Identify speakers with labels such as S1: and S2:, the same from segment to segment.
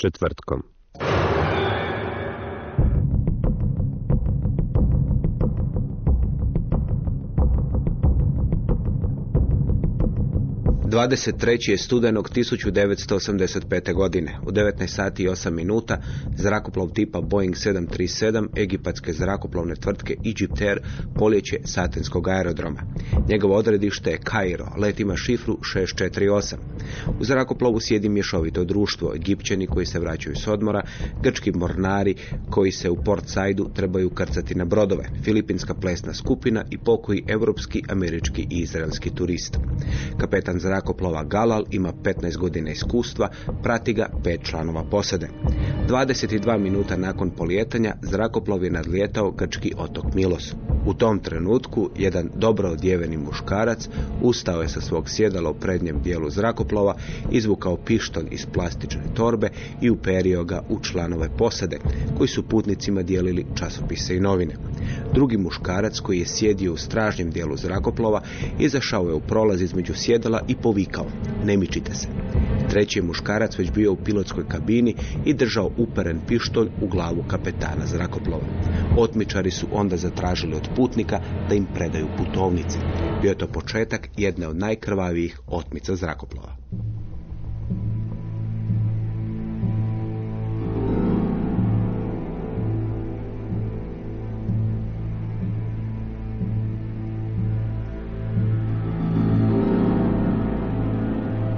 S1: czy
S2: czetwertkom. 23. studenog 1985. godine. U 19 sati i 8 minuta zrakoplov tipa Boeing 737 egipatske zrakoplovne tvrtke Egypt Air poljeće s aerodroma. Njegovo odredište je Kairo, let ima šifru 648. U zrakoplovu sjedi mješovito društvo, egipćani koji se vraćaju s odmora, grčki mornari koji se u Port Saidu trebaju krcati na brodove, filipinska plesna skupina i pokoji europski, američki i izraelski turist. Kapetan zrak zrakoplova Galal ima 15 godina iskustva, prati ga pet članova posade. 22 minuta nakon polijetanja zrakoplov je nadlijetao grčki otok Milos. U tom trenutku jedan dobro odjeveni muškarac ustao je sa svog sjedala u prednjem dijelu zrakoplova, izvukao pištolj iz plastične torbe i uperio ga u članove posade, koji su putnicima dijelili časopise i novine. Drugi muškarac koji je sjedio u stražnjem dijelu zrakoplova izašao je u prolaz između sjedala i povikao ne mičite se. Treći je muškarac već bio u pilotskoj kabini i držao uperen pištolj u glavu kapetana zrakoplova. Otmičari su onda zatražili od putnika da im predaju putovnice. Bio je to početak jedne od najkrvavijih otmica zrakoplova.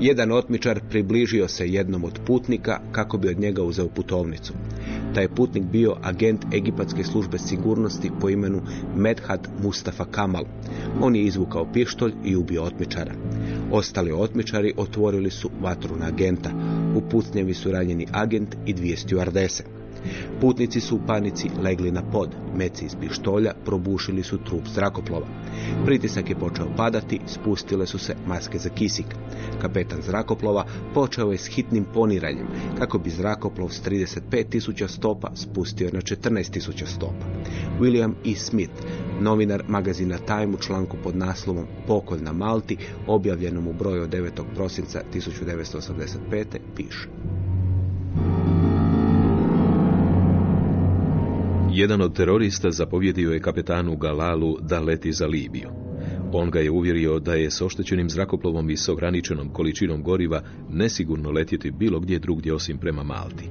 S2: Jedan otmičar približio se jednom od putnika kako bi od njega uzeo putovnicu. Taj putnik bio agent Egipatske službe sigurnosti po imenu Medhat Mustafa Kamal. On je izvukao pištolj i ubio otmičara. Ostali otmičari otvorili su vatru na agenta. U pucnjevi su ranjeni agent i dvije stjuardese. Putnici su u panici legli na pod. Meci iz pištolja probušili su trup zrakoplova. Pritisak je počeo padati, spustile su se maske za kisik. Kapetan zrakoplova počeo je s hitnim poniranjem kako bi zrakoplov s 35.000 stopa spustio na 14.000 stopa. William E. Smith, novinar magazina Time u članku pod naslovom Pokolj na Malti, objavljenom u broju od 9. prosinca 1985. piše.
S3: Jedan od terorista zapovjedio je kapetanu Galalu da leti za Libiju. On ga je uvjerio da je s oštećenim zrakoplovom i s ograničenom količinom goriva nesigurno letjeti bilo gdje drugdje osim prema Malti.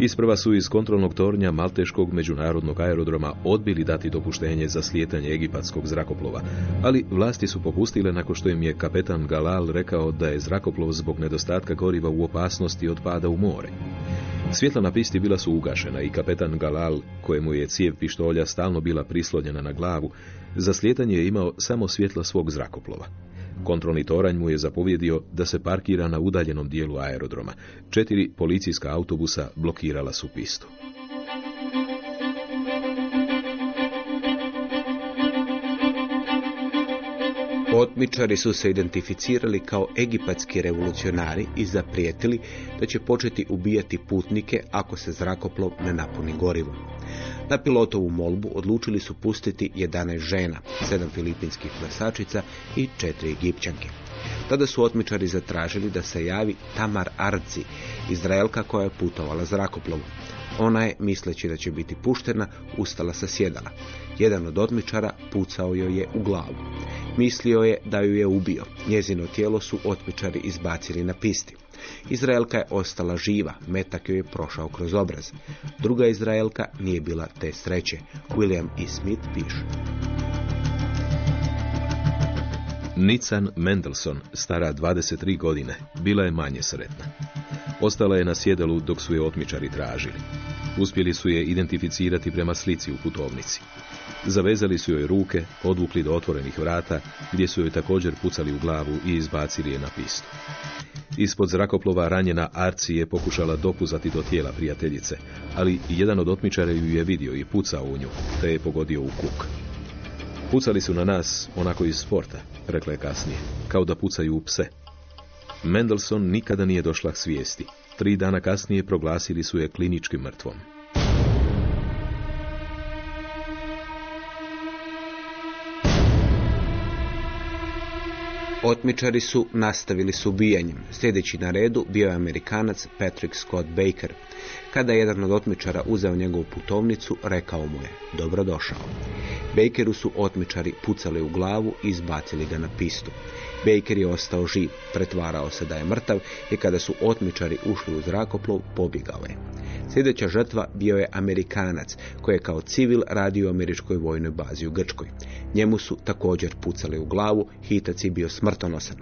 S3: Isprva su iz kontrolnog tornja Malteškog međunarodnog aerodroma odbili dati dopuštenje za slijetanje egipatskog zrakoplova, ali vlasti su popustile nakon što im je kapetan Galal rekao da je zrakoplov zbog nedostatka goriva u opasnosti od pada u more. Svjetla na pisti bila su ugašena i kapetan Galal, kojemu je cijev pištolja stalno bila prislonjena na glavu, za slijetanje je imao samo svjetla svog zrakoplova. Kontrolni toranj mu je zapovjedio da se parkira na udaljenom dijelu aerodroma. Četiri policijska autobusa blokirala su pistu.
S2: Otmičari su se identificirali kao egipatski revolucionari i zaprijetili da će početi ubijati putnike ako se zrakoplov ne napuni gorivom. Na pilotovu molbu odlučili su pustiti 11 žena, 7 filipinskih plesačica i 4 egipćanke. Tada su otmičari zatražili da se javi Tamar Arci, Izraelka koja je putovala zrakoplovom. Ona je, misleći da će biti puštena, ustala sa sjedala. Jedan od otmičara pucao joj je u glavu. Mislio je da ju je ubio. Njezino tijelo su otmičari izbacili na pisti. Izraelka je ostala živa, metak joj je prošao kroz obraz. Druga Izraelka nije bila te sreće. William E. Smith piše.
S3: Nican Mendelssohn, stara 23 godine, bila je manje sretna. Ostala je na sjedelu dok su je otmičari tražili. Uspjeli su je identificirati prema slici u putovnici. Zavezali su joj ruke, odvukli do otvorenih vrata, gdje su joj također pucali u glavu i izbacili je na pistu. Ispod zrakoplova ranjena Arci je pokušala dopuzati do tijela prijateljice, ali jedan od otmičara ju je vidio i pucao u nju, te je pogodio u kuk. Pucali su na nas, onako iz sporta, rekla je kasnije, kao da pucaju u pse. Mendelssohn nikada nije došla k svijesti. Tri dana kasnije proglasili su je klinički mrtvom.
S2: Otmičari su nastavili s ubijanjem. Sljedeći na redu bio je Amerikanac Patrick Scott Baker. Kada je jedan od otmičara uzeo njegovu putovnicu, rekao mu je, dobrodošao. Bakeru su otmičari pucali u glavu i izbacili ga na pistu. Baker je ostao živ, pretvarao se da je mrtav i kada su otmičari ušli u zrakoplov, pobjegao je. Sljedeća žrtva bio je Amerikanac, koji je kao civil radio u američkoj vojnoj bazi u Grčkoj. Njemu su također pucali u glavu, hitac je bio smrtonosan.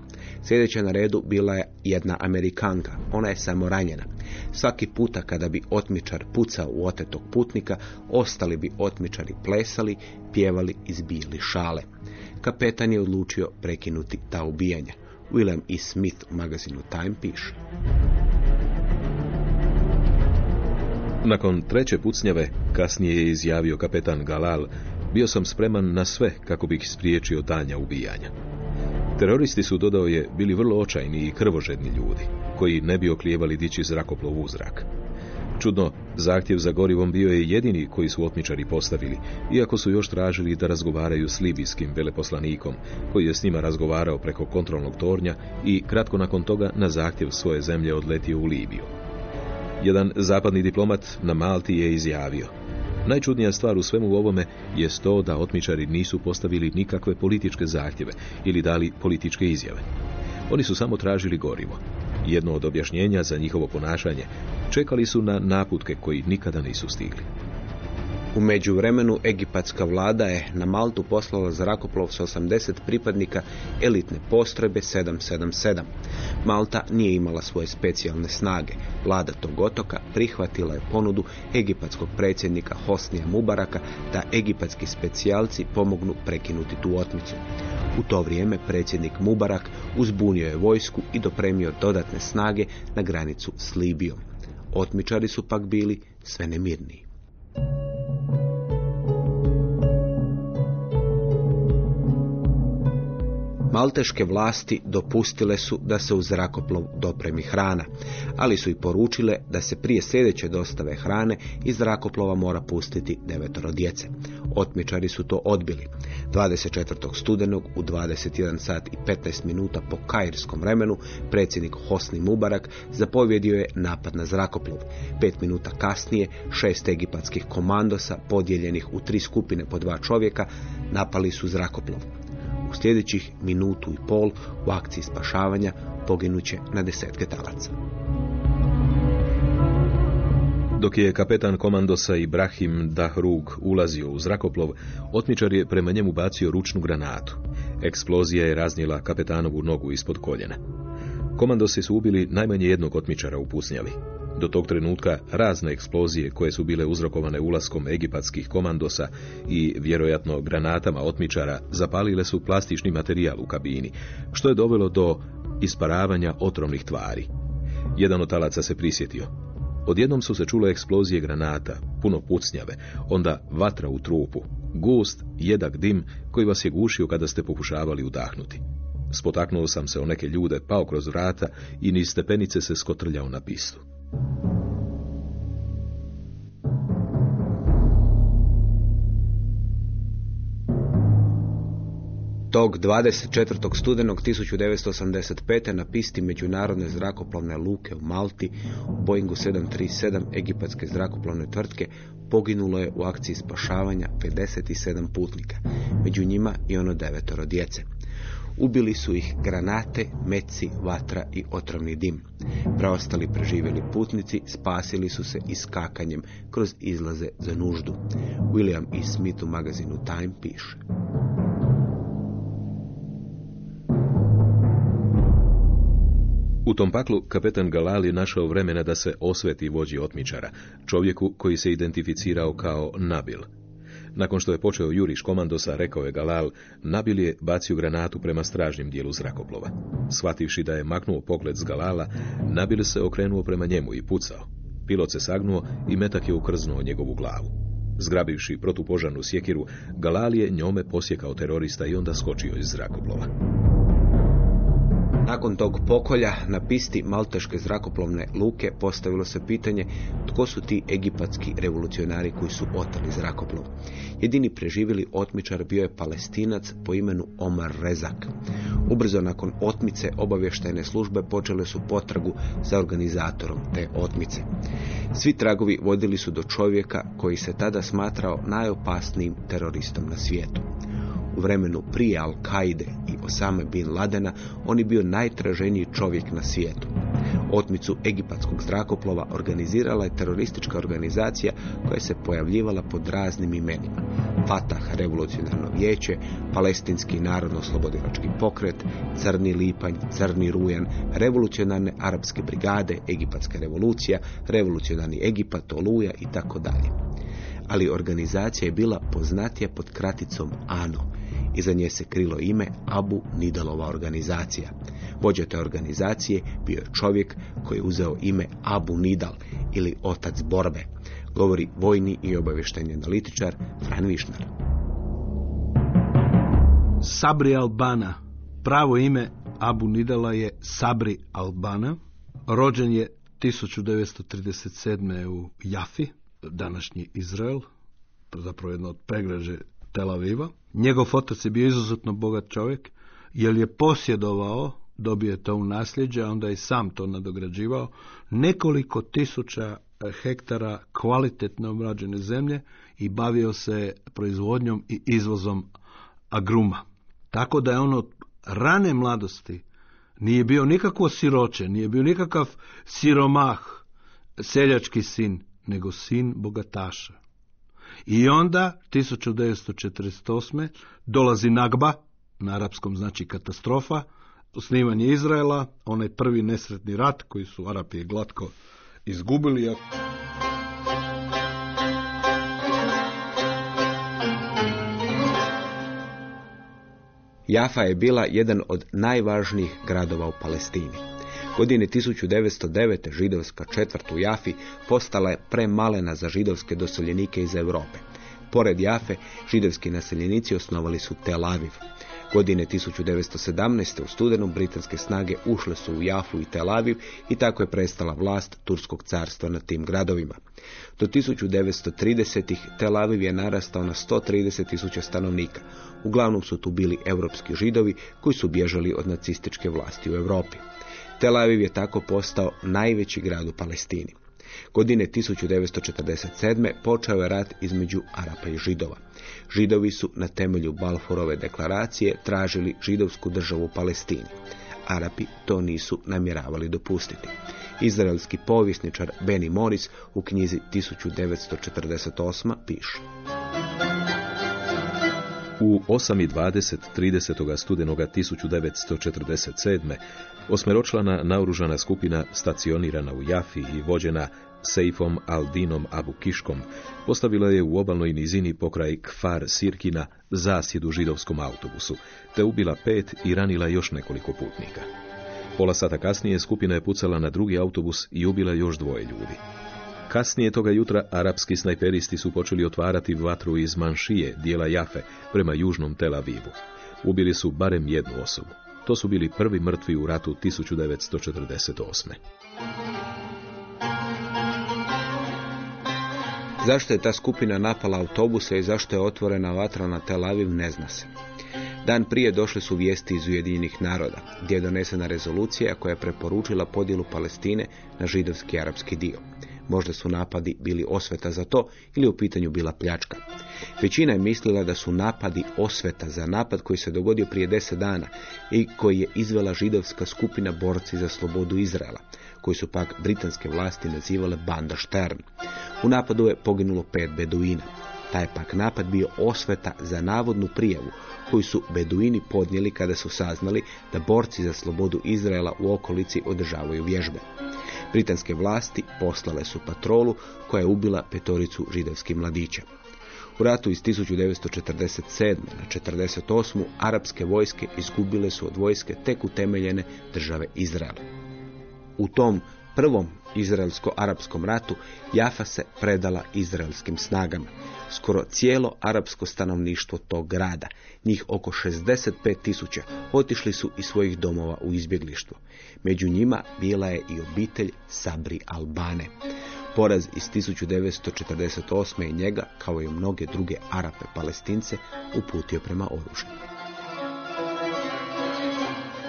S2: Sljedeća na redu bila je jedna Amerikanka, ona je samo ranjena. Svaki puta kada bi otmičar pucao u otetog putnika, ostali bi otmičari plesali, pjevali i zbijali šale. Kapetan je odlučio prekinuti ta ubijanja. William E. Smith u magazinu Time piše.
S3: Nakon treće pucnjave, kasnije je izjavio kapetan Galal, bio sam spreman na sve kako bih spriječio danja ubijanja. Teroristi su, dodao je, bili vrlo očajni i krvožedni ljudi, koji ne bi oklijevali dići zrakoplov u zrak. Čudno, zahtjev za gorivom bio je jedini koji su otmičari postavili, iako su još tražili da razgovaraju s libijskim veleposlanikom, koji je s njima razgovarao preko kontrolnog tornja i kratko nakon toga na zahtjev svoje zemlje odletio u Libiju. Jedan zapadni diplomat na Malti je izjavio Najčudnija stvar u svemu ovome je to da otmičari nisu postavili nikakve političke zahtjeve ili dali političke izjave. Oni su samo tražili gorivo. Jedno od objašnjenja za njihovo ponašanje čekali su na naputke koji nikada nisu stigli.
S2: U međuvremenu egipatska vlada je na Maltu poslala zrakoplov s 80 pripadnika elitne postrojbe 777. Malta nije imala svoje specijalne snage. Vlada tog otoka prihvatila je ponudu egipatskog predsjednika Hosnija Mubaraka da egipatski specijalci pomognu prekinuti tu otmicu. U to vrijeme predsjednik Mubarak uzbunio je vojsku i dopremio dodatne snage na granicu s Libijom. Otmičari su pak bili sve nemirniji. Malteške vlasti dopustile su da se u zrakoplov dopremi hrana, ali su i poručile da se prije sljedeće dostave hrane iz zrakoplova mora pustiti devetoro djece. Otmičari su to odbili. 24. studenog u 21 sat i 15 minuta po kairskom vremenu predsjednik Hosni Mubarak zapovjedio je napad na zrakoplov. Pet minuta kasnije šest egipatskih komandosa podijeljenih u tri skupine po dva čovjeka napali su zrakoplov. U sljedećih minutu i pol u akciji spašavanja poginuće na desetke talaca.
S3: Dok je kapetan komandosa Ibrahim Dahrug ulazio u zrakoplov, otmičar je prema njemu bacio ručnu granatu. Eksplozija je raznijela kapetanovu nogu ispod koljena. Komandosi su ubili najmanje jednog otmičara u pusnjavi. Do tog trenutka razne eksplozije koje su bile uzrokovane ulaskom egipatskih komandosa i vjerojatno granatama otmičara zapalile su plastični materijal u kabini, što je dovelo do isparavanja otrovnih tvari. Jedan od talaca se prisjetio. Odjednom su se čule eksplozije granata, puno pucnjave, onda vatra u trupu, gust, jednak dim koji vas je gušio kada ste pokušavali udahnuti. Spotaknuo sam se o neke ljude, pao kroz vrata i niz stepenice se skotrljao na pistu.
S2: Tog 24. studenog 1985. na pisti međunarodne zrakoplovne luke u Malti u Boeingu 737 egipatske zrakoplovne tvrtke poginulo je u akciji spašavanja 57 putnika, među njima i ono devetoro djece. Ubili su ih granate, meci, vatra i otrovni dim. Preostali preživjeli putnici spasili su se iskakanjem kroz izlaze za nuždu. William E. Smith u magazinu Time piše.
S3: U tom paklu kapetan Galal je našao vremena da se osveti vođi otmičara, čovjeku koji se identificirao kao Nabil. Nakon što je počeo juriš komandosa, rekao je Galal, Nabil je bacio granatu prema stražnjem dijelu zrakoplova. Shvativši da je maknuo pogled s Galala, Nabil se okrenuo prema njemu i pucao. Pilot se sagnuo i metak je ukrznuo njegovu glavu. Zgrabivši protupožarnu sjekiru, Galal je njome posjekao terorista i onda skočio iz zrakoplova.
S2: Nakon tog pokolja na pisti Malteške zrakoplovne luke postavilo se pitanje tko su ti egipatski revolucionari koji su otali zrakoplov. Jedini preživjeli otmičar bio je palestinac po imenu Omar Rezak. Ubrzo nakon otmice obavještajne službe počele su potragu za organizatorom te otmice. Svi tragovi vodili su do čovjeka koji se tada smatrao najopasnijim teroristom na svijetu. U vremenu prije Al-Kaide i Osame bin Ladena on je bio najtraženiji čovjek na svijetu. Otmicu egipatskog zrakoplova organizirala je teroristička organizacija koja se pojavljivala pod raznim imenima. Fatah, revolucionarno vijeće, palestinski narodno-slobodilački pokret, crni lipanj, crni rujan, revolucionarne arapske brigade, egipatska revolucija, revolucionarni Egipat, Oluja i tako dalje. Ali organizacija je bila poznatija pod kraticom ANO, Iza nje se krilo ime Abu Nidalova organizacija. Vođa te organizacije bio je čovjek koji je uzeo ime Abu Nidal ili otac borbe. Govori vojni i obavještajni analitičar Fran Višnar.
S4: Sabri Albana. Pravo ime Abu Nidala je Sabri Albana. Rođen je 1937. u Jafi, današnji Izrael, zapravo jedno od pregrađe Tel Aviva. Njegov otac je bio izuzetno bogat čovjek, jer je posjedovao, dobio je to u nasljeđe, a onda je sam to nadograđivao, nekoliko tisuća hektara kvalitetno obrađene zemlje i bavio se proizvodnjom i izvozom agruma. Tako da je on od rane mladosti nije bio nikakvo siroče, nije bio nikakav siromah, seljački sin, nego sin bogataša. I onda, 1948. dolazi Nagba, na arapskom znači katastrofa, osnivanje Izraela, onaj prvi nesretni rat koji su Arapije glatko izgubili.
S2: Jafa je bila jedan od najvažnijih gradova u Palestini. Godine 1909. židovska četvrt u Jafi postala je premalena za židovske doseljenike iz Europe. Pored Jafe, židovski naseljenici osnovali su Tel Aviv. Godine 1917. u studenom britanske snage ušle su u Jafu i Tel Aviv i tako je prestala vlast Turskog carstva nad tim gradovima. Do 1930. Tel Aviv je narastao na 130 tisuća stanovnika. Uglavnom su tu bili europski židovi koji su bježali od nacističke vlasti u Europi. Tel Aviv je tako postao najveći grad u Palestini. Godine 1947. počeo je rat između Arapa i Židova. Židovi su na temelju Balfourove deklaracije tražili židovsku državu u Palestini. Arapi to nisu namjeravali dopustiti. Izraelski povjesničar Benny Morris u knjizi 1948. piše.
S3: U 8.20. 30. studenoga 1947. osmeročlana naoružana skupina stacionirana u Jafi i vođena Seifom Aldinom Abu Kiškom postavila je u obalnoj nizini pokraj Kfar Sirkina zasjedu židovskom autobusu, te ubila pet i ranila još nekoliko putnika. Pola sata kasnije skupina je pucala na drugi autobus i ubila još dvoje ljudi. Kasnije toga jutra arapski snajperisti su počeli otvarati vatru iz Manšije, dijela Jafe, prema južnom Tel Avivu. Ubili su barem jednu osobu. To su bili prvi mrtvi u ratu 1948.
S2: Zašto je ta skupina napala autobuse i zašto je otvorena vatra na Tel Aviv ne zna se. Dan prije došle su vijesti iz Ujedinjenih naroda, gdje je donesena rezolucija koja je preporučila podjelu Palestine na židovski i arapski dio. Možda su napadi bili osveta za to ili u pitanju bila pljačka. Većina je mislila da su napadi osveta za napad koji se dogodio prije deset dana i koji je izvela židovska skupina borci za slobodu Izraela, koji su pak britanske vlasti nazivale Banda Stern. U napadu je poginulo pet beduina. Taj pak napad bio osveta za navodnu prijavu koju su beduini podnijeli kada su saznali da borci za slobodu Izraela u okolici održavaju vježbe. Britanske vlasti poslale su patrolu koja je ubila petoricu židovskih mladića. U ratu iz 1947. na 1948. arapske vojske izgubile su od vojske tek utemeljene države Izrael. U tom prvom izraelsko-arapskom ratu Jafa se predala izraelskim snagama. Skoro cijelo arapsko stanovništvo tog grada, njih oko 65 tisuća, otišli su iz svojih domova u izbjeglištvo. Među njima bila je i obitelj Sabri Albane. Poraz iz 1948. i njega, kao i mnoge druge Arape palestince, uputio prema oružju.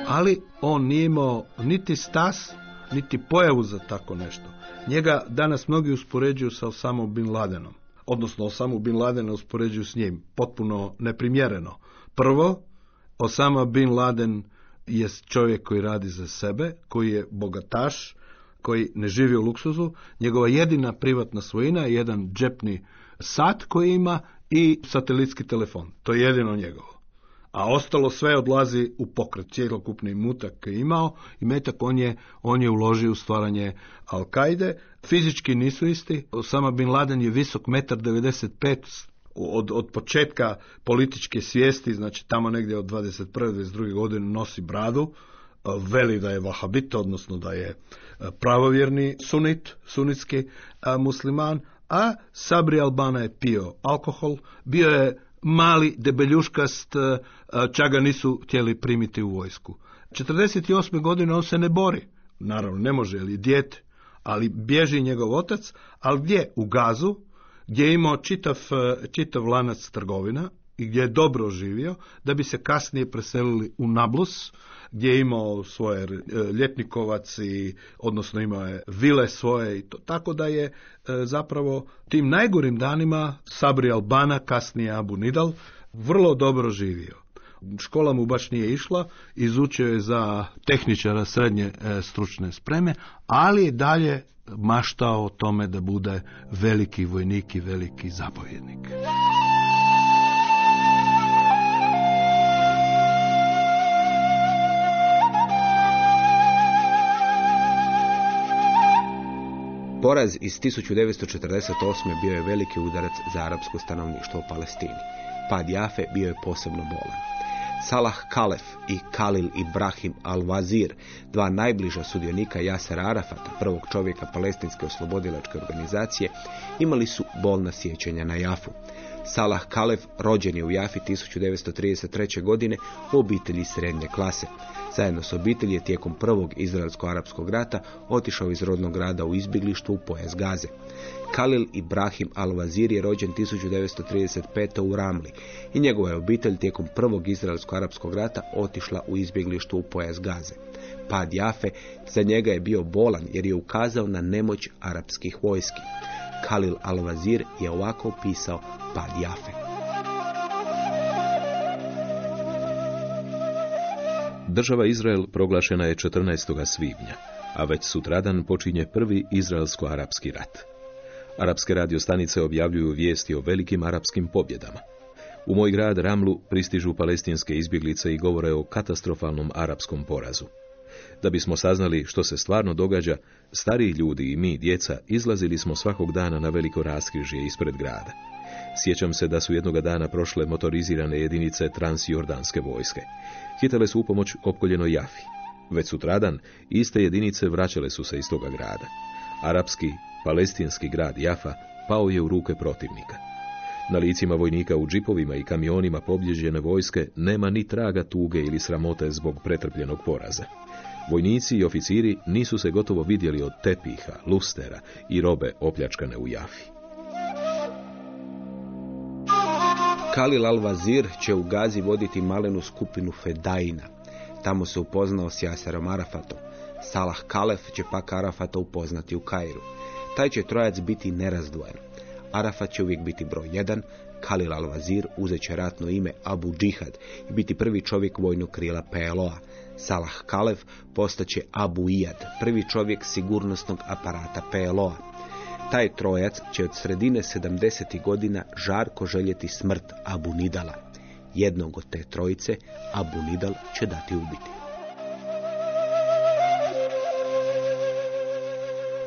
S4: Ali on nije imao niti stas, niti pojavu za tako nešto. Njega danas mnogi uspoređuju sa Osama Bin Ladenom. Odnosno Osama Bin Ladena uspoređuju s njim. Potpuno neprimjereno. Prvo, Osama Bin Laden je čovjek koji radi za sebe, koji je bogataš, koji ne živi u luksuzu. Njegova jedina privatna svojina je jedan džepni sat koji ima i satelitski telefon. To je jedino njegovo a ostalo sve odlazi u pokret, cjelokupni mutak je imao i metak on je, on je uložio u stvaranje Al-Kaide. Fizički nisu isti, Osama Bin Laden je visok 1,95 od, od početka političke svijesti, znači tamo negdje od 21. 22. godine nosi bradu, veli da je vahabit, odnosno da je pravovjerni sunit, sunitski musliman, a Sabri Albana je pio alkohol, bio je mali, debeljuškast, e, čak ga nisu htjeli primiti u vojsku. 48. godine on se ne bori, naravno ne može, je dijete, ali bježi njegov otac, ali gdje? U Gazu, gdje je imao čitav, e, čitav lanac trgovina i gdje je dobro živio, da bi se kasnije preselili u Nablus, gdje je imao svoje e, ljetnikovac i odnosno imao je vile svoje i to tako da je e, zapravo tim najgorim danima Sabri Albana, kasnije Abu Nidal, vrlo dobro živio. Škola mu baš nije išla, izučio je za tehničara srednje e, stručne spreme, ali je dalje maštao o tome da bude veliki vojnik i veliki zapovjednik.
S2: Poraz iz 1948. bio je veliki udarac za arapsko stanovništvo u Palestini. Pad Jafe bio je posebno bolan. Salah Kalef i Kalil Ibrahim al-Wazir, dva najbliža sudionika Jasera Arafata, prvog čovjeka palestinske oslobodilačke organizacije, imali su bolna sjećanja na Jafu. Salah Kalef rođen je u Jafi 1933. godine u obitelji srednje klase. Zajedno s obitelji je tijekom prvog izraelsko-arapskog rata otišao iz rodnog grada u izbjeglištvo u pojas Gaze. Kalil Ibrahim al-Wazir je rođen 1935. u Ramli i njegova je obitelj tijekom prvog izraelsko-arapskog rata otišla u izbjeglištvo u pojas Gaze. Pad Jafe za njega je bio bolan jer je ukazao na nemoć arapskih vojski. Kalil al-Wazir je ovako opisao pad Jafe.
S3: Država Izrael proglašena je 14. svibnja, a već sutradan počinje prvi izraelsko-arapski rat. Arapske radiostanice objavljuju vijesti o velikim arapskim pobjedama. U moj grad Ramlu pristižu palestinske izbjeglice i govore o katastrofalnom arapskom porazu. Da bismo saznali što se stvarno događa, stariji ljudi i mi, djeca, izlazili smo svakog dana na veliko raskrižje ispred grada. Sjećam se da su jednoga dana prošle motorizirane jedinice transjordanske vojske. Hitale su u pomoć opkoljenoj Jafi. Već sutradan iste jedinice vraćale su se iz toga grada. Arapski, palestinski grad Jafa pao je u ruke protivnika. Na licima vojnika u džipovima i kamionima poblježene vojske nema ni traga tuge ili sramote zbog pretrpljenog poraza. Vojnici i oficiri nisu se gotovo vidjeli od tepiha, lustera i robe opljačkane u Jafi.
S2: Kalil al-Wazir će u Gazi voditi malenu skupinu Fedajina. Tamo se upoznao s Jaserom Arafatom. Salah Kalef će pak Arafata upoznati u Kairu. taj će trojac biti nerazdvojen. Arafat će uvijek biti broj jedan, Khalil al-Wazir uzet će ratno ime Abu Džihad i biti prvi čovjek vojnog krila PLO-a. Salah Kalev postaće Abu Iyad, prvi čovjek sigurnosnog aparata PLO-a. Taj trojac će od sredine 70. godina žarko željeti smrt Abu Nidala. Jednog od te trojice Abu Nidal će dati ubiti.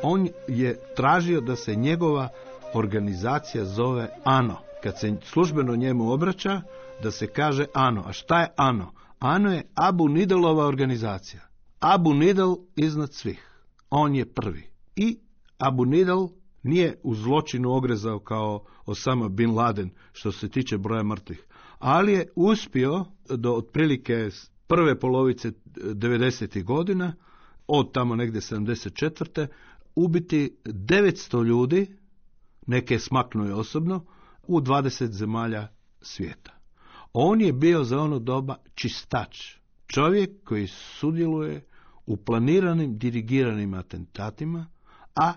S4: On je tražio da se njegova organizacija zove ANO. Kad se službeno njemu obraća, da se kaže ANO. A šta je ANO? ANO je Abu Nidalova organizacija. Abu Nidal iznad svih. On je prvi. I Abu Nidal nije u zločinu ogrezao kao Osama Bin Laden što se tiče broja mrtvih, ali je uspio do otprilike prve polovice 90. godina, od tamo negdje 74. ubiti 900 ljudi, neke smaknuje osobno, u 20 zemalja svijeta. On je bio za ono doba čistač, čovjek koji sudjeluje u planiranim, dirigiranim atentatima, a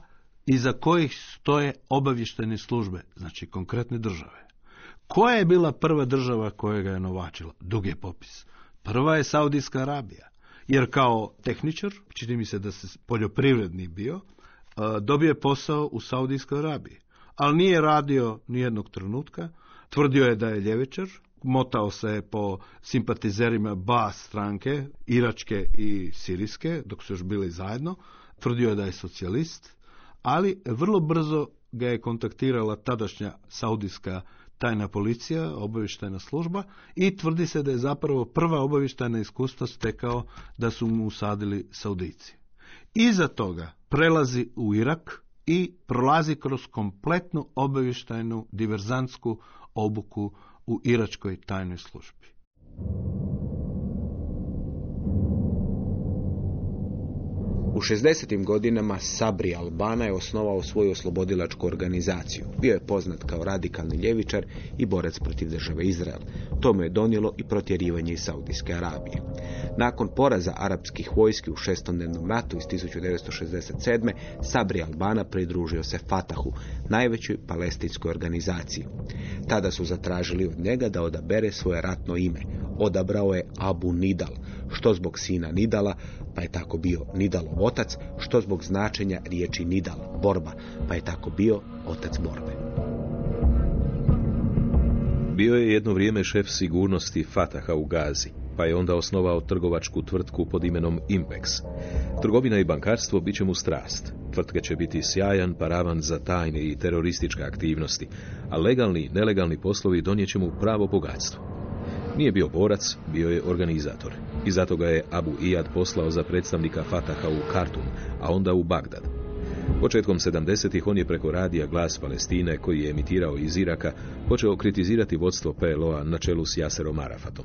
S4: iza kojih stoje obavještene službe, znači konkretne države. Koja je bila prva država koja ga je novačila? Dug je popis. Prva je Saudijska Arabija. Jer kao tehničar, čini mi se da se poljoprivredni bio, dobio je posao u Saudijskoj Arabiji. Ali nije radio nijednog trenutka, tvrdio je da je ljevičar, motao se po simpatizerima ba stranke, iračke i sirijske, dok su još bili zajedno, tvrdio je da je socijalist, ali vrlo brzo ga je kontaktirala tadašnja saudijska tajna policija, obavještajna služba i tvrdi se da je zapravo prva obavještajna iskustva stekao da su mu usadili Saudici. Iza toga prelazi u Irak i prolazi kroz kompletnu obavještajnu diverzantsku obuku u iračkoj tajnoj službi.
S2: U 60. godinama Sabri Albana je osnovao svoju oslobodilačku organizaciju. Bio je poznat kao radikalni ljevičar i borac protiv države Izrael. To mu je donijelo i protjerivanje iz Saudijske Arabije. Nakon poraza arapskih vojski u šestodnevnom ratu iz 1967. Sabri Albana pridružio se Fatahu, najvećoj palestinskoj organizaciji. Tada su zatražili od njega da odabere svoje ratno ime. Odabrao je Abu Nidal, što zbog sina Nidala, pa je tako bio Nidalov otac, što zbog značenja riječi Nidal, borba, pa je tako bio otac borbe.
S3: Bio je jedno vrijeme šef sigurnosti Fataha u Gazi, pa je onda osnovao trgovačku tvrtku pod imenom Impex. Trgovina i bankarstvo bit će mu strast. Tvrtka će biti sjajan paravan za tajne i terorističke aktivnosti, a legalni i nelegalni poslovi donijet će mu pravo bogatstvo. Nije bio borac, bio je organizator. I zato ga je Abu Iyad poslao za predstavnika Fataha u Kartum, a onda u Bagdad. Početkom 70-ih on je preko radija Glas Palestine, koji je emitirao iz Iraka, počeo kritizirati vodstvo PLO-a na čelu s Jaserom Arafatom.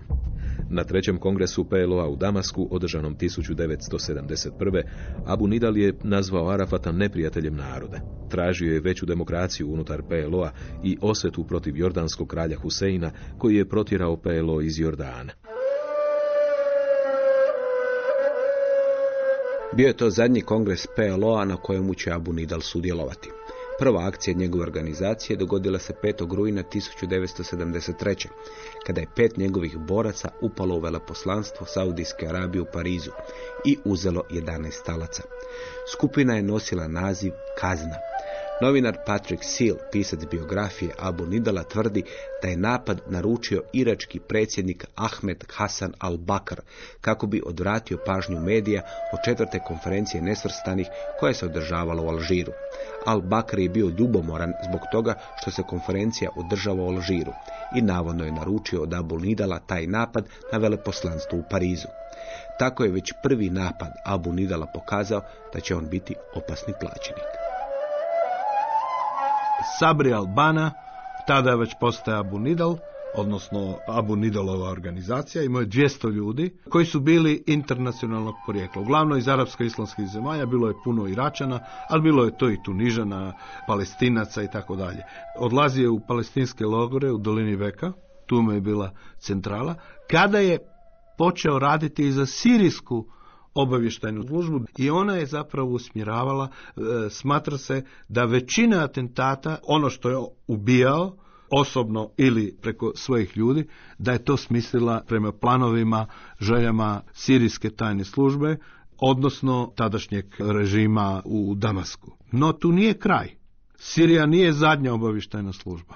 S3: Na trećem kongresu PLO-a u Damasku, održanom 1971. Abu Nidal je nazvao Arafata neprijateljem naroda. Tražio je veću demokraciju unutar PLO-a i osvetu protiv jordanskog kralja Huseina, koji je protjerao PLO iz Jordana.
S2: Bio je to zadnji kongres PLO-a na kojemu će Abu Nidal sudjelovati. Prva akcija njegove organizacije dogodila se 5. rujna 1973. kada je pet njegovih boraca upalo u veleposlanstvo Saudijske Arabije u Parizu i uzelo 11 talaca. Skupina je nosila naziv Kazna. Novinar Patrick Seal, pisac biografije Abu Nidala, tvrdi da je napad naručio irački predsjednik Ahmed Hasan al-Bakr kako bi odvratio pažnju medija od četvrte konferencije nesvrstanih koja se održavala u Alžiru. Al-Bakr je bio ljubomoran zbog toga što se konferencija održava u Alžiru i navodno je naručio od Abu Nidala taj napad na veleposlanstvo u Parizu. Tako je već prvi napad Abu Nidala pokazao da će on biti opasni plaćenik.
S4: Sabri Albana, tada već postaje Abu Nidal, odnosno Abu Nidalova organizacija, imao je 200 ljudi koji su bili internacionalnog porijekla. Uglavnom iz arapsko-islamskih zemalja, bilo je puno Iračana, ali bilo je to i Tunižana, Palestinaca i tako dalje. Odlazio je u palestinske logore u dolini Veka, tu mu je bila centrala, kada je počeo raditi i za sirijsku obavještajnu službu i ona je zapravo usmjeravala, e, smatra se da većina atentata, ono što je ubijao, osobno ili preko svojih ljudi, da je to smislila prema planovima, željama sirijske tajne službe, odnosno tadašnjeg režima u Damasku. No tu nije kraj. Sirija nije zadnja obavještajna služba.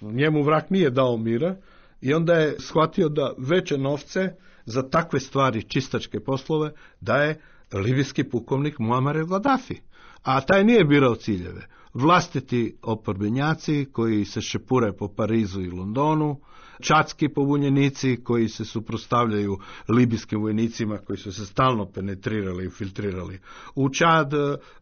S4: Njemu vrak nije dao mira i onda je shvatio da veće novce za takve stvari, čistačke poslove, daje libijski pukovnik Muammar el Gaddafi. A taj nije birao ciljeve. Vlastiti oporbenjaci koji se šepure po Parizu i Londonu, čatski pobunjenici koji se suprostavljaju libijskim vojnicima koji su se stalno penetrirali i filtrirali u Čad,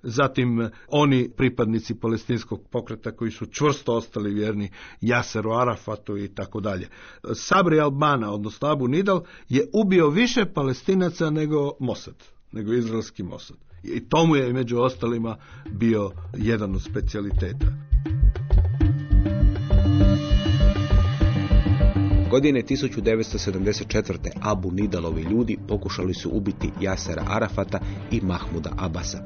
S4: zatim oni pripadnici palestinskog pokreta koji su čvrsto ostali vjerni Jaseru Arafatu i tako dalje. Sabri Albana, odnosno Abu Nidal, je ubio više palestinaca nego Mossad, nego izraelski Mossad. I tomu je među ostalima bio jedan od specijaliteta.
S2: Godine 1974. Abu Nidalovi ljudi pokušali su ubiti Jasera Arafata i Mahmuda Abasa.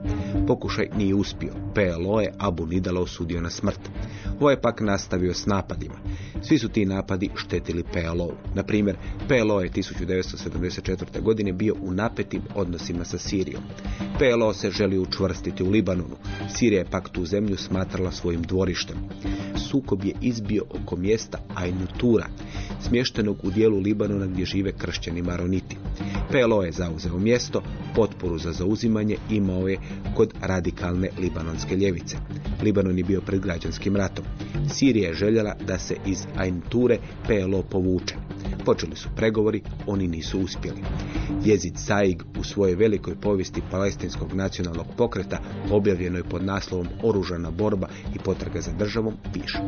S2: Pokušaj nije uspio. PLO je Abu Nidala osudio na smrt. Ovo je pak nastavio s napadima. Svi su ti napadi štetili PLO. Na primjer, PLO je 1974. godine bio u napetim odnosima sa Sirijom. PLO se želi učvrstiti u Libanonu. Sirija je pak tu zemlju smatrala svojim dvorištem. Sukob je izbio oko mjesta Ainutura, smještenog u dijelu Libanona gdje žive kršćani maroniti. PLO je zauzeo mjesto, potporu za zauzimanje imao je kod radikalne libanonske ljevice. Libanon je bio pred građanskim ratom. Sirija je željela da se iz Ainture PLO povuče. Počeli su pregovori, oni nisu uspjeli. Jezid Saig u svojoj velikoj povijesti palestinskog nacionalnog pokreta, objavljenoj pod naslovom Oružana borba i potraga za državom, piše.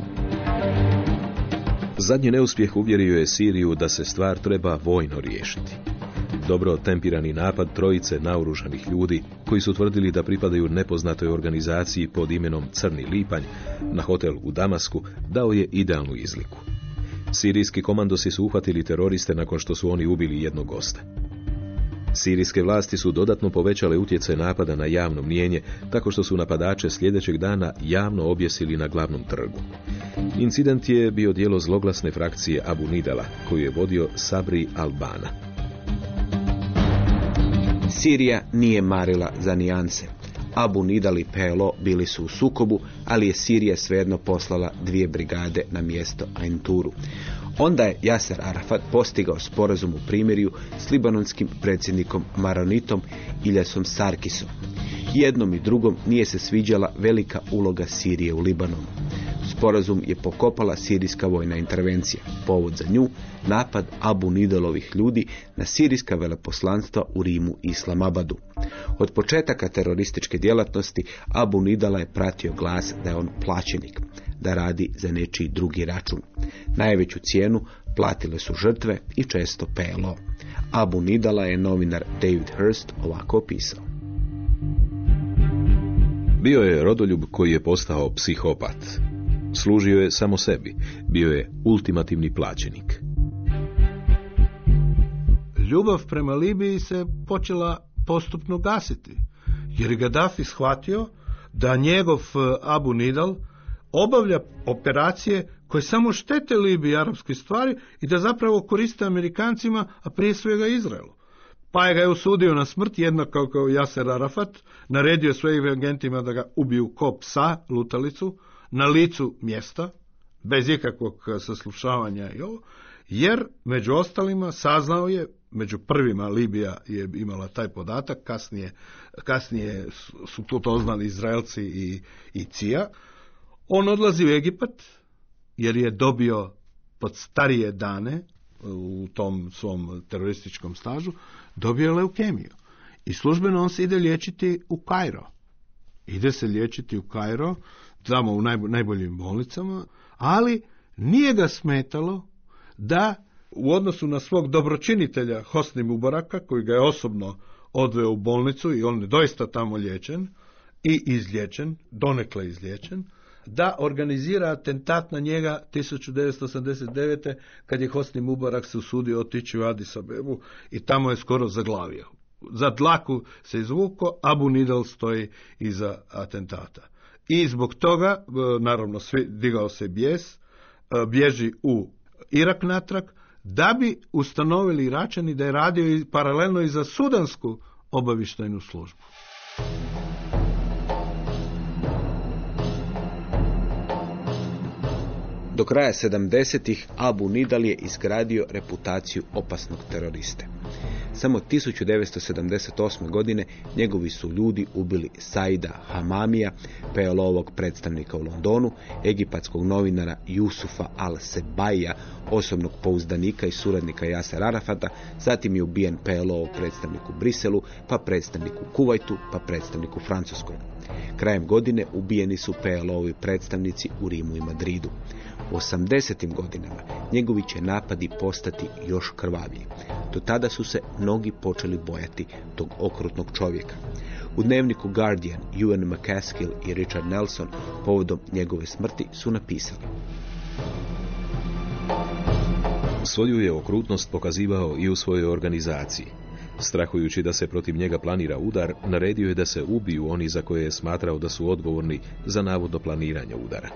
S3: Zadnji neuspjeh uvjerio je Siriju da se stvar treba vojno riješiti. Dobro tempirani napad trojice naoružanih ljudi koji su tvrdili da pripadaju nepoznatoj organizaciji pod imenom Crni lipanj na hotel u Damasku dao je idealnu izliku. Sirijski komandosi su uhvatili teroriste nakon što su oni ubili jednog gosta. Sirijske vlasti su dodatno povećale utjecaj napada na javno mnijenje tako što su napadače sljedećeg dana javno objesili na glavnom trgu. Incident je bio dijelo zloglasne frakcije Abu Nidala, koju je vodio Sabri Albana.
S2: Sirija nije marila za nijanse. Abu Nidal i PLO bili su u sukobu, ali je Sirija svejedno poslala dvije brigade na mjesto Ainturu. Onda je Jaser Arafat postigao sporazum u primirju s libanonskim predsjednikom Maronitom Iljasom Sarkisom. Jednom i drugom nije se sviđala velika uloga Sirije u Libanonu. Sporazum je pokopala sirijska vojna intervencija. Povod za nju napad Abu Nidalovih ljudi na sirijska veleposlanstva u Rimu i Islamabadu. Od početaka terorističke djelatnosti Abu Nidala je pratio glas da je on plaćenik, da radi za nečiji drugi račun. Najveću cijenu platile su žrtve i često PLO. Abu Nidala je novinar David Hurst ovako opisao.
S3: Bio je rodoljub koji je postao psihopat. Služio je samo sebi. Bio je ultimativni plaćenik.
S4: Ljubav prema Libiji se počela postupno gasiti. Jer je Gaddafi shvatio da njegov e, Abu Nidal obavlja operacije koje samo štete Libiji arapske stvari i da zapravo koriste Amerikancima, a prije svega Izraelu. Pa je ga je usudio na smrt, jednako kao Jaser Arafat, naredio svojim agentima da ga ubiju ko psa, lutalicu, na licu mjesta, bez ikakvog saslušavanja i ovo, jer među ostalima saznao je, među prvima Libija je imala taj podatak, kasnije, kasnije su to doznali Izraelci i, i Cija, on odlazi u Egipat, jer je dobio pod starije dane u tom svom terorističkom stažu, dobio leukemiju. I službeno on se ide liječiti u Kairo. Ide se liječiti u Kairo, tamo u najboljim bolnicama, ali nije ga smetalo da u odnosu na svog dobročinitelja Hosni Mubaraka, koji ga je osobno odveo u bolnicu i on je doista tamo liječen i izliječen, donekle izliječen, da organizira atentat na njega 1989. kad je Hosni Mubarak se usudio otići u Addis Abebu i tamo je skoro zaglavio. za dlaku se izvuko, Abu Nidal stoji iza atentata. I zbog toga, e, naravno, svi, digao se bijes, e, bježi u Irak natrag, da bi ustanovili Iračani da je radio i paralelno i za sudansku obavištajnu službu.
S2: Do kraja 70-ih Abu Nidal je izgradio reputaciju opasnog teroriste. Samo 1978. godine njegovi su ljudi ubili Saida Hamamija, PLO-ovog predstavnika u Londonu, egipatskog novinara Jusufa al-Sebaija, osobnog pouzdanika i suradnika Jasar Arafata, zatim je ubijen PLO-ov predstavnik u Briselu, pa predstavnik u Kuvajtu, pa predstavnik u Francuskoj. Krajem godine ubijeni su PLO-ovi predstavnici u Rimu i Madridu. U 80. godinama njegovi će napadi postati još krvaviji. Do tada su se mnogi počeli bojati tog okrutnog čovjeka. U dnevniku Guardian, Ewan McCaskill i Richard Nelson povodom njegove smrti su napisali.
S3: Svoju je okrutnost pokazivao i u svojoj organizaciji. Strahujući da se protiv njega planira udar, naredio je da se ubiju oni za koje je smatrao da su odgovorni za navodno planiranje udara.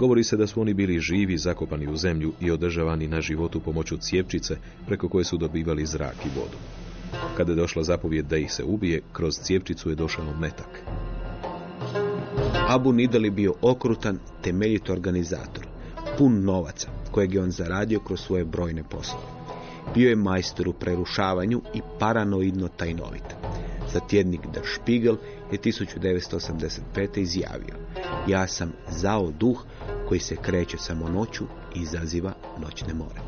S3: Govori se da su oni bili živi, zakopani u zemlju i održavani na životu pomoću cijepčice preko koje su dobivali zrak i vodu. Kada je došla zapovjed da ih se ubije, kroz cijepčicu je došao metak.
S2: Abu Nidal je bio okrutan, temeljit organizator, pun novaca kojeg je on zaradio kroz svoje brojne poslove. Bio je majstor u prerušavanju i paranoidno tajnovit. Za tjednik Der Spiegel je 1985. izjavio Ja sam zao duh koji se kreće samo noću i izaziva noćne more.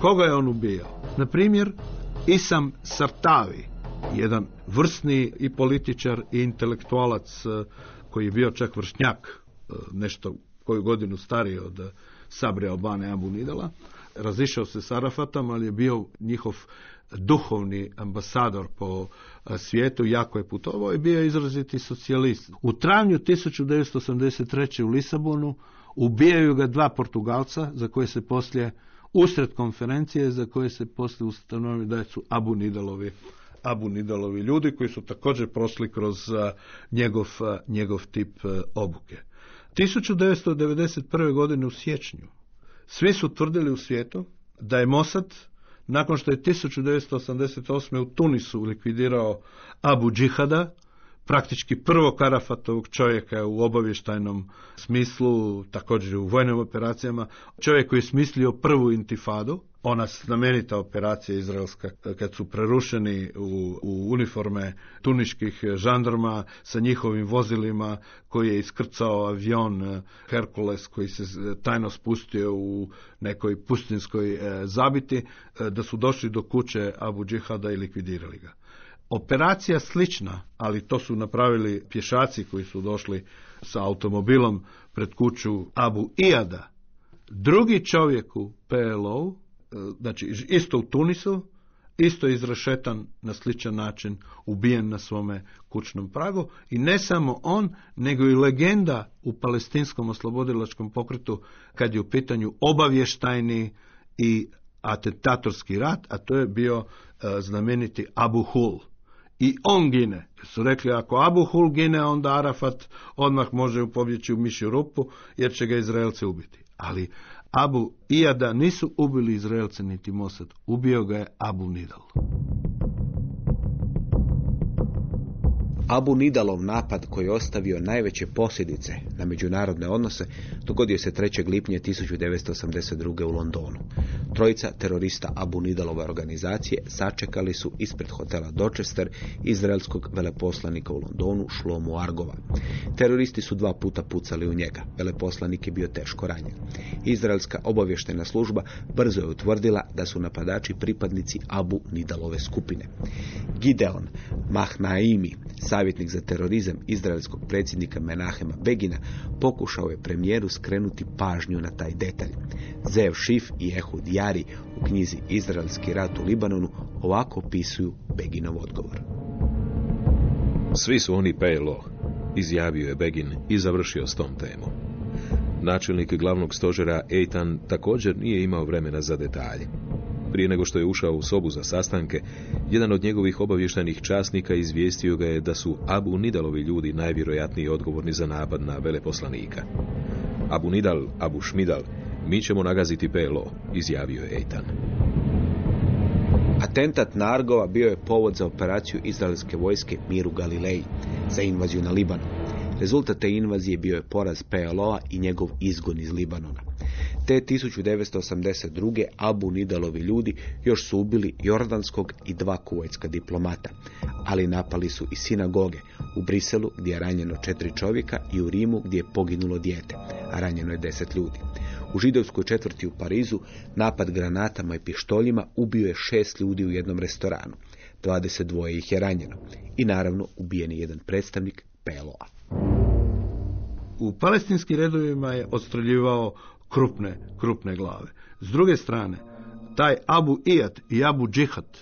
S4: Koga je on ubijao? Na primjer, Isam Sartavi, jedan vrsni i političar i intelektualac e, koji je bio čak vršnjak, e, nešto koju godinu stariji od Sabre Albane Abu Nidala. Razišao se s Arafatom, ali je bio njihov duhovni ambasador po e, svijetu, jako je putovao i bio izraziti socijalist. U travnju 1983. u Lisabonu ubijaju ga dva Portugalca za koje se poslije usred konferencije za koje se poslije ustanovi da su Abu Nidalovi Abu Nidalovi ljudi koji su također prošli kroz e, njegov, e, njegov tip obuke. 1991. godine u siječnju svi su tvrdili u svijetu da je Mossad nakon što je 1988. u Tunisu likvidirao Abu Džihada, praktički prvog Karafatovog čovjeka u obavještajnom smislu, također u vojnim operacijama, čovjek koji je smislio prvu intifadu, ona znamenita operacija izraelska kad su prerušeni u, u uniforme tuniških žandarma sa njihovim vozilima koji je iskrcao avion eh, Herkules koji se tajno spustio u nekoj pustinskoj eh, zabiti eh, da su došli do kuće Abu Džihada i likvidirali ga. Operacija slična, ali to su napravili pješaci koji su došli sa automobilom pred kuću Abu Iada. Drugi čovjek u PLO, e, znači isto u Tunisu, isto izrešetan na sličan način, ubijen na svome kućnom pragu i ne samo on, nego i legenda u palestinskom oslobodilačkom pokretu kad je u pitanju obavještajni i atentatorski rat, a to je bio e, znameniti Abu Hul i on gine. Su rekli ako Abu Hul gine, onda Arafat odmah može pobjeći u mišju rupu jer će ga Izraelci ubiti. Ali Abu Ijada nisu ubili Izraelce niti Mossad, ubio ga je Abu Nidal.
S2: Abu Nidalov napad koji je ostavio najveće posljedice na međunarodne odnose dogodio se 3. lipnja 1982. u Londonu. Trojica terorista Abu Nidalove organizacije sačekali su ispred hotela Dorchester izraelskog veleposlanika u Londonu Šlomu Argova. Teroristi su dva puta pucali u njega. Veleposlanik je bio teško ranjen. Izraelska obavještena služba brzo je utvrdila da su napadači pripadnici Abu Nidalove skupine. Gideon Mahnaimi, savjetnik za terorizam izraelskog predsjednika Menahema Begina, pokušao je premijeru skrenuti pažnju na taj detalj. Zev Šif i Ehud Jari u knjizi Izraelski rat u Libanonu ovako opisuju Beginov odgovor.
S3: Svi su oni PLO, izjavio je Begin i završio s tom temom. Načelnik glavnog stožera Eitan također nije imao vremena za detalje. Prije nego što je ušao u sobu za sastanke, jedan od njegovih obavještajnih časnika izvijestio ga je da su Abu Nidalovi ljudi najvjerojatniji odgovorni za napad na veleposlanika. Abu Nidal, Abu Šmidal, mi ćemo nagaziti PLO, izjavio je Eitan.
S2: Atentat na Argova bio je povod za operaciju izraelske vojske Miru Galileji za invaziju na Liban. Rezultat te invazije bio je poraz PLO-a i njegov izgon iz Libanona. Te 1982. Abu Nidalovi ljudi još su ubili jordanskog i dva kuvajtska diplomata, ali napali su i sinagoge u Briselu gdje je ranjeno četiri čovjeka i u Rimu gdje je poginulo dijete, a ranjeno je deset ljudi. U židovskoj četvrti u Parizu napad granatama i pištoljima ubio je šest ljudi u jednom restoranu. 22 ih je ranjeno. I naravno ubijen je jedan predstavnik PLO-a.
S4: U palestinskim redovima je odstreljivao krupne, krupne glave. S druge strane, taj Abu Iyad i Abu Džihad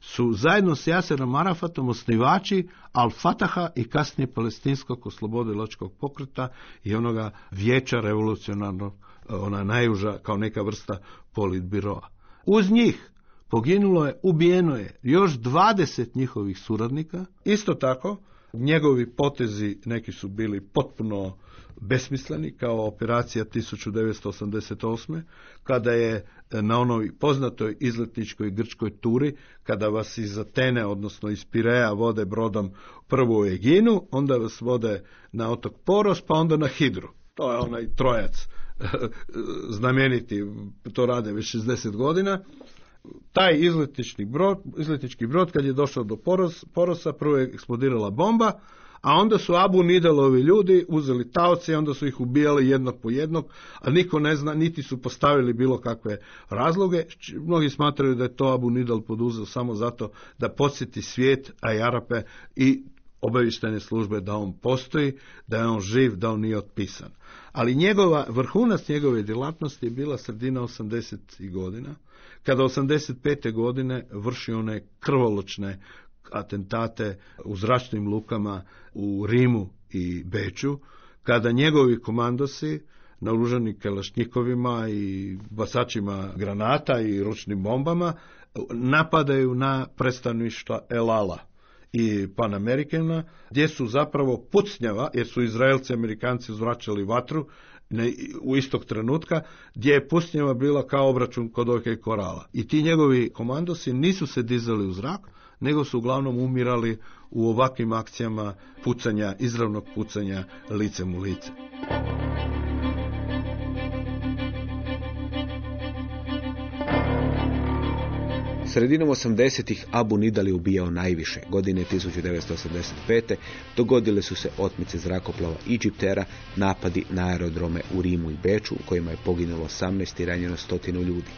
S4: su zajedno s Jaserom Arafatom osnivači Al-Fataha i kasnije palestinskog oslobodilačkog pokreta i onoga vijeća revolucionarnog, ona najuža kao neka vrsta politbiroa. Uz njih poginulo je, ubijeno je još 20 njihovih suradnika. Isto tako, njegovi potezi neki su bili potpuno besmisleni kao operacija 1988. kada je na onoj poznatoj izletničkoj grčkoj turi, kada vas iz Atene, odnosno iz Pireja vode brodom prvo u Eginu, onda vas vode na otok Poros, pa onda na Hidru. To je onaj trojac znameniti, to rade već 60 godina. Taj izletnički brod, izletnički brod kad je došao do Poros, Porosa, prvo je eksplodirala bomba, a onda su Abu Nidalovi ljudi uzeli taoce i onda su ih ubijali jednog po jednog, a niko ne zna, niti su postavili bilo kakve razloge. Mnogi smatraju da je to Abu Nidal poduzeo samo zato da podsjeti svijet, a i Arape i obavještajne službe da on postoji, da je on živ, da on nije otpisan. Ali njegova, vrhunac njegove djelatnosti je bila sredina 80. godina, kada 85. godine vrši one krvoločne atentate u zračnim lukama u Rimu i Beču, kada njegovi komandosi naoružani kalašnjikovima i basačima granata i ručnim bombama napadaju na predstavništva Elala i Panamerikana, gdje su zapravo pucnjava, jer su Izraelci i Amerikanci uzvraćali vatru ne, u istog trenutka, gdje je pucnjava bila kao obračun kod ojke korala. I ti njegovi komandosi nisu se dizali u zrak, nego su uglavnom umirali u ovakvim akcijama pucanja, izravnog pucanja licem u lice.
S2: Sredinom 80-ih Abu Nidal je ubijao najviše. Godine 1985. dogodile su se otmice zrakoplova Egyptera, napadi na aerodrome u Rimu i Beču, u kojima je poginulo 18 i ranjeno stotinu ljudi.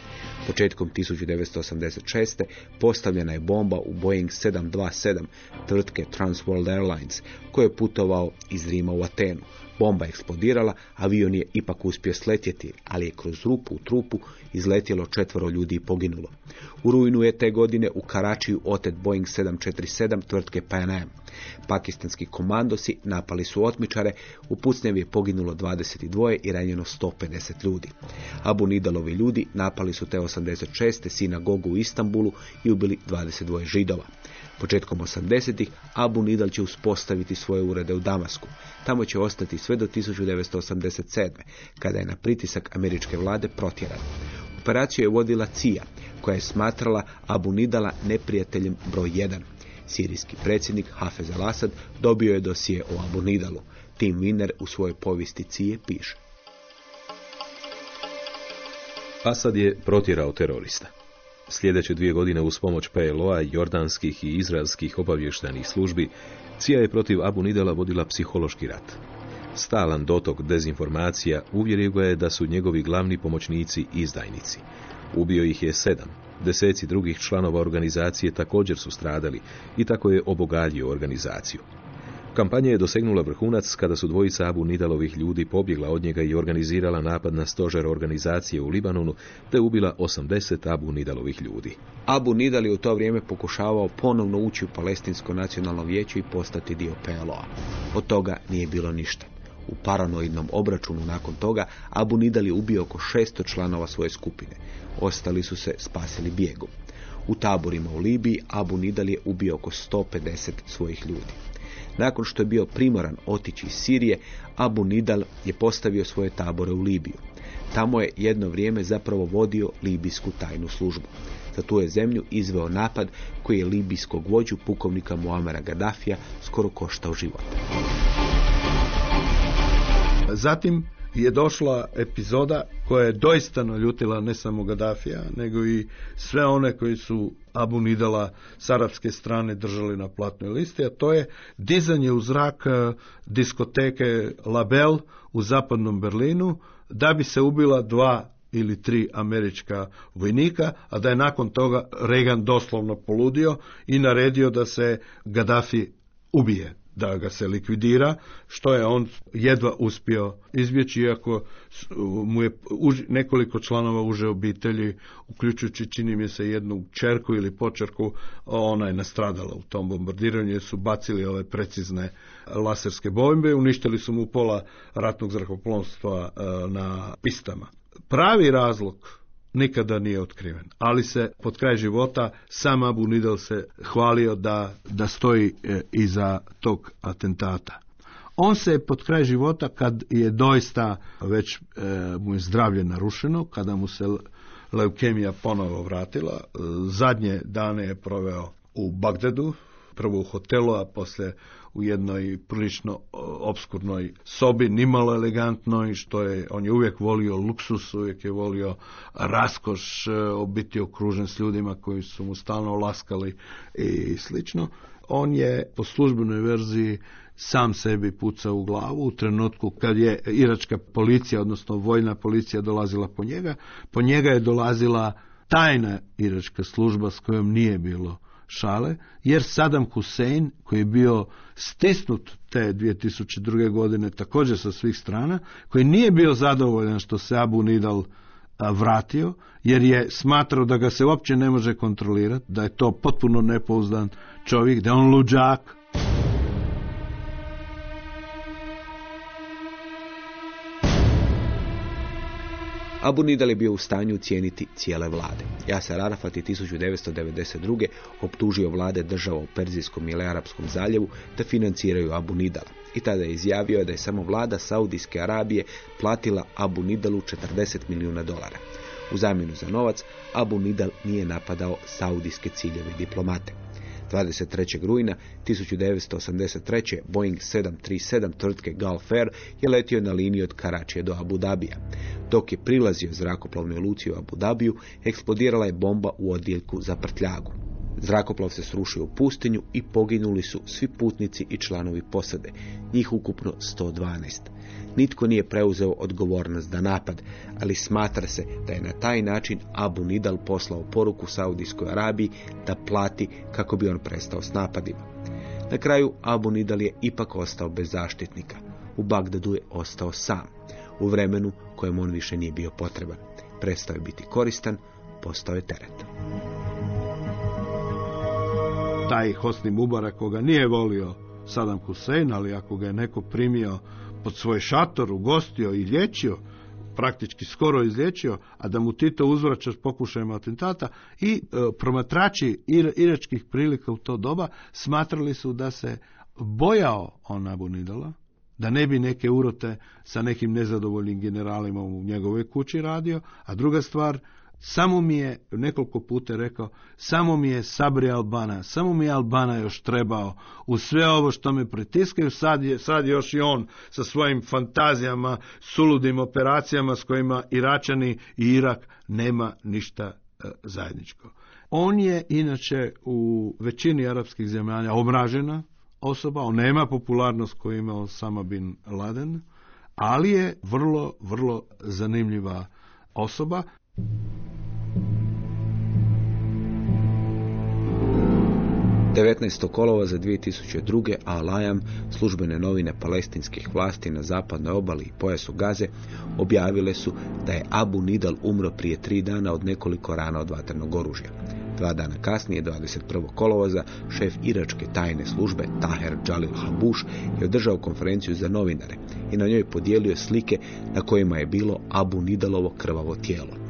S2: Početkom 1986. postavljena je bomba u Boeing 727 tvrtke Transworld Airlines, koji je putovao iz Rima u Atenu. Bomba eksplodirala, avion je ipak uspio sletjeti, ali je kroz rupu u trupu izletjelo četvero ljudi i poginulo. U rujnu je te godine u Karačiju otet Boeing 747 tvrtke Pan Am. Pakistanski komandosi napali su otmičare, u pucnjevi je poginulo 22 i ranjeno 150 ljudi. Abu Nidalovi ljudi napali su te 86. sinagogu u Istanbulu i ubili 22 židova. Početkom 80-ih Abu Nidal će uspostaviti svoje urede u Damasku. Tamo će ostati sve do 1987. kada je na pritisak američke vlade protjeran. Operaciju je vodila CIA, koja je smatrala Abu Nidala neprijateljem broj 1. Sirijski predsjednik Hafez al-Assad dobio je dosije o Abu Nidalu. Tim Wiener u svojoj povijesti Cije piše.
S3: Asad je protjerao terorista. Sljedeće dvije godine uz pomoć PLO-a, jordanskih i izraelskih obavještajnih službi, CIA je protiv Abu Nidala vodila psihološki rat. Stalan dotok dezinformacija uvjerio ga je da su njegovi glavni pomoćnici izdajnici. Ubio ih je sedam. Deseci drugih članova organizacije također su stradali i tako je obogaljio organizaciju. Kampanja je dosegnula vrhunac kada su dvojica Abu Nidalovih ljudi pobjegla od njega i organizirala napad na stožer organizacije u Libanonu, te ubila 80 Abu Nidalovih ljudi.
S2: Abu Nidal je u to vrijeme pokušavao ponovno ući u Palestinsko nacionalno vijeće i postati dio PLO-a. Od toga nije bilo ništa. U paranoidnom obračunu nakon toga Abu Nidal je ubio oko 600 članova svoje skupine. Ostali su se spasili bijegom. U taborima u Libiji Abu Nidal je ubio oko 150 svojih ljudi. Nakon što je bio primoran otići iz Sirije, Abu Nidal je postavio svoje tabore u Libiju. Tamo je jedno vrijeme zapravo vodio libijsku tajnu službu. Za tu je zemlju izveo napad koji je libijskog vođu pukovnika Muamara Gaddafija skoro koštao život.
S4: Zatim je došla epizoda koja je doista naljutila ne samo Gaddafija, nego i sve one koji su Abu Nidala s arapske strane držali na platnoj listi, a to je dizanje u zrak eh, diskoteke Label u zapadnom Berlinu, da bi se ubila dva ili tri američka vojnika, a da je nakon toga Reagan doslovno poludio i naredio da se Gaddafi ubije da ga se likvidira, što je on jedva uspio izbjeći, iako mu je nekoliko članova uže obitelji, uključujući čini mi se jednu čerku ili počerku, ona je nastradala u tom bombardiranju jer su bacili ove precizne laserske bombe, uništili su mu pola ratnog zrakoplovstva e, na pistama. Pravi razlog nikada nije otkriven. Ali se pod kraj života sam Abu Nidal se hvalio da, da stoji e, iza tog atentata. On se pod kraj života kad je doista već e, mu je zdravlje narušeno, kada mu se leukemija ponovo vratila, e, zadnje dane je proveo u Bagdadu, prvo u hotelu, a poslije u jednoj prilično obskurnoj sobi, nimalo elegantnoj, što je, on je uvijek volio luksus, uvijek je volio raskoš, e, biti okružen s ljudima koji su mu stalno laskali i slično. On je po službenoj verziji sam sebi pucao u glavu u trenutku kad je iračka policija, odnosno vojna policija dolazila po njega. Po njega je dolazila tajna iračka služba s kojom nije bilo šale, jer Saddam Hussein, koji je bio stisnut te 2002. godine također sa svih strana, koji nije bio zadovoljan što se Abu Nidal vratio, jer je smatrao da ga se uopće ne može kontrolirati, da je to potpuno nepouzdan čovjek, da je on luđak,
S2: Abu Nidal je bio u stanju cijeniti cijele vlade. Jasar Arafat je 1992. optužio vlade država u Perzijskom ili Arapskom zaljevu da financiraju Abu Nidala. I tada je izjavio da je samo vlada Saudijske Arabije platila Abu Nidalu 40 milijuna dolara. U zamjenu za novac Abu Nidal nije napadao saudijske ciljeve diplomate. 23. rujna 1983. Boeing 737 tvrtke Gulf Air je letio na liniji od Karačije do Abu Dabija. Dok je prilazio zrakoplovnoj luci u Abu Dabiju, eksplodirala je bomba u odjeljku za prtljagu. Zrakoplov se srušio u pustinju i poginuli su svi putnici i članovi posade, njih ukupno 112. Nitko nije preuzeo odgovornost da napad, ali smatra se da je na taj način Abu Nidal poslao poruku Saudijskoj Arabiji da plati kako bi on prestao s napadima. Na kraju Abu Nidal je ipak ostao bez zaštitnika. U Bagdadu je ostao sam, u vremenu kojem on više nije bio potreban. Prestao je biti koristan, postao je teret.
S4: Taj Hosni Mubarak koga nije volio Saddam Hussein, ali ako ga je neko primio pod svoj šator, ugostio i liječio, praktički skoro izliječio, a da mu Tito uzvraća s pokušajem atentata i e, promatrači iračkih prilika u to doba smatrali su da se bojao on Abu Nidala, da ne bi neke urote sa nekim nezadovoljnim generalima u njegovoj kući radio, a druga stvar, samo mi je, nekoliko puta rekao, samo mi je Sabri Albana, samo mi je Albana još trebao u sve ovo što me pritiskaju, sad je, sad još i on sa svojim fantazijama, suludim operacijama s kojima Iračani i Irak nema ništa e, zajedničko. On je inače u većini arapskih zemalja omražena osoba, on nema popularnost koju imao Sama bin Laden, ali je vrlo, vrlo zanimljiva osoba.
S2: 19. kolova za 2002. Al-Ayam, službene novine palestinskih vlasti na zapadnoj obali i pojasu Gaze, objavile su da je Abu Nidal umro prije tri dana od nekoliko rana od vatrenog oružja. Dva dana kasnije, 21. kolovoza, šef iračke tajne službe Taher Jalil Habush je održao konferenciju za novinare i na njoj podijelio slike na kojima je bilo Abu Nidalovo krvavo tijelo.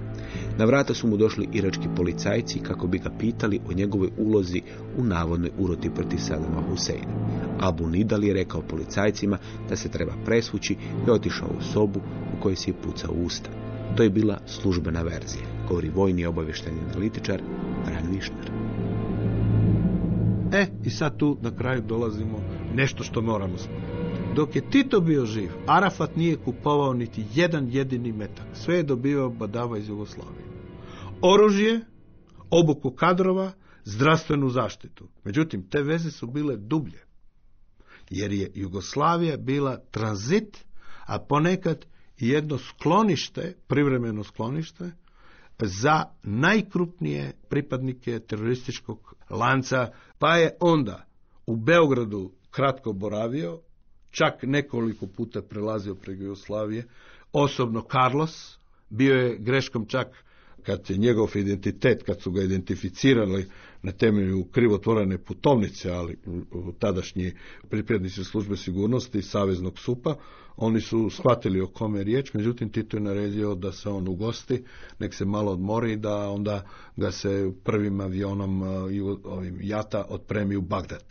S2: Na vrata su mu došli irački policajci kako bi ga pitali o njegovoj ulozi u navodnoj uroti protiv Sadama Huseina. Abu Nidal je rekao policajcima da se treba presvući i otišao u sobu u kojoj si je pucao usta. To je bila službena verzija, govori vojni obavještajni analitičar Bran Višner.
S4: E, i sad tu na kraju dolazimo nešto što moramo. Dok je Tito bio živ, Arafat nije kupovao niti jedan jedini metak. Sve je dobivao badava iz Jugoslavije. Oružje, obuku kadrova, zdravstvenu zaštitu. Međutim, te veze su bile dublje. Jer je Jugoslavija bila tranzit, a ponekad jedno sklonište, privremeno sklonište, za najkrupnije pripadnike terorističkog lanca, pa je onda u Beogradu kratko boravio, čak nekoliko puta prelazio preko Jugoslavije, osobno Carlos, bio je greškom čak kad je njegov identitet, kad su ga identificirali na temelju krivotvorene putovnice, ali tadašnji pripadnici službe sigurnosti Saveznog supa, oni su shvatili o kome je riječ, međutim Tito je naredio da se on ugosti, nek se malo odmori, da onda ga se prvim avionom ovim jata otpremi u Bagdad.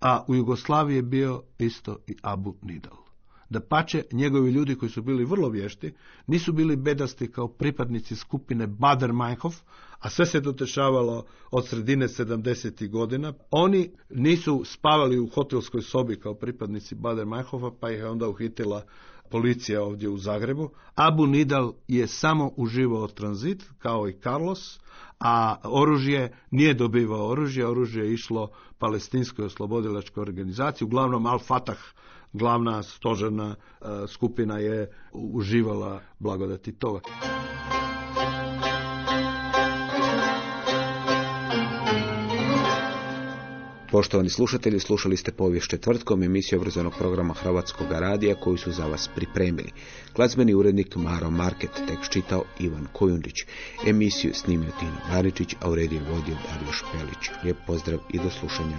S4: A u Jugoslaviji je bio isto i Abu Nidal. Da pače, njegovi ljudi koji su bili vrlo vješti, nisu bili bedasti kao pripadnici skupine Bader-Meinhof, a sve se dotešavalo od sredine 70. godina. Oni nisu spavali u hotelskoj sobi kao pripadnici Bader-Meinhofa, pa ih je onda uhitila policija ovdje u Zagrebu. Abu Nidal je samo uživao tranzit, kao i Carlos, a oružje nije dobivao oružje, oružje je išlo palestinskoj oslobodilačkoj organizaciji, uglavnom Al-Fatah glavna stožerna e, skupina je uživala blagodati toga.
S2: Poštovani slušatelji, slušali ste povijest četvrtkom emisiju obrazovnog programa Hrvatskog radija koju su za vas pripremili. Glazbeni urednik Maro Market, tekst čitao Ivan Kojundić. Emisiju snimio Tino Maričić, a u rediju vodio Dario Špelić. Lijep pozdrav i do slušanja.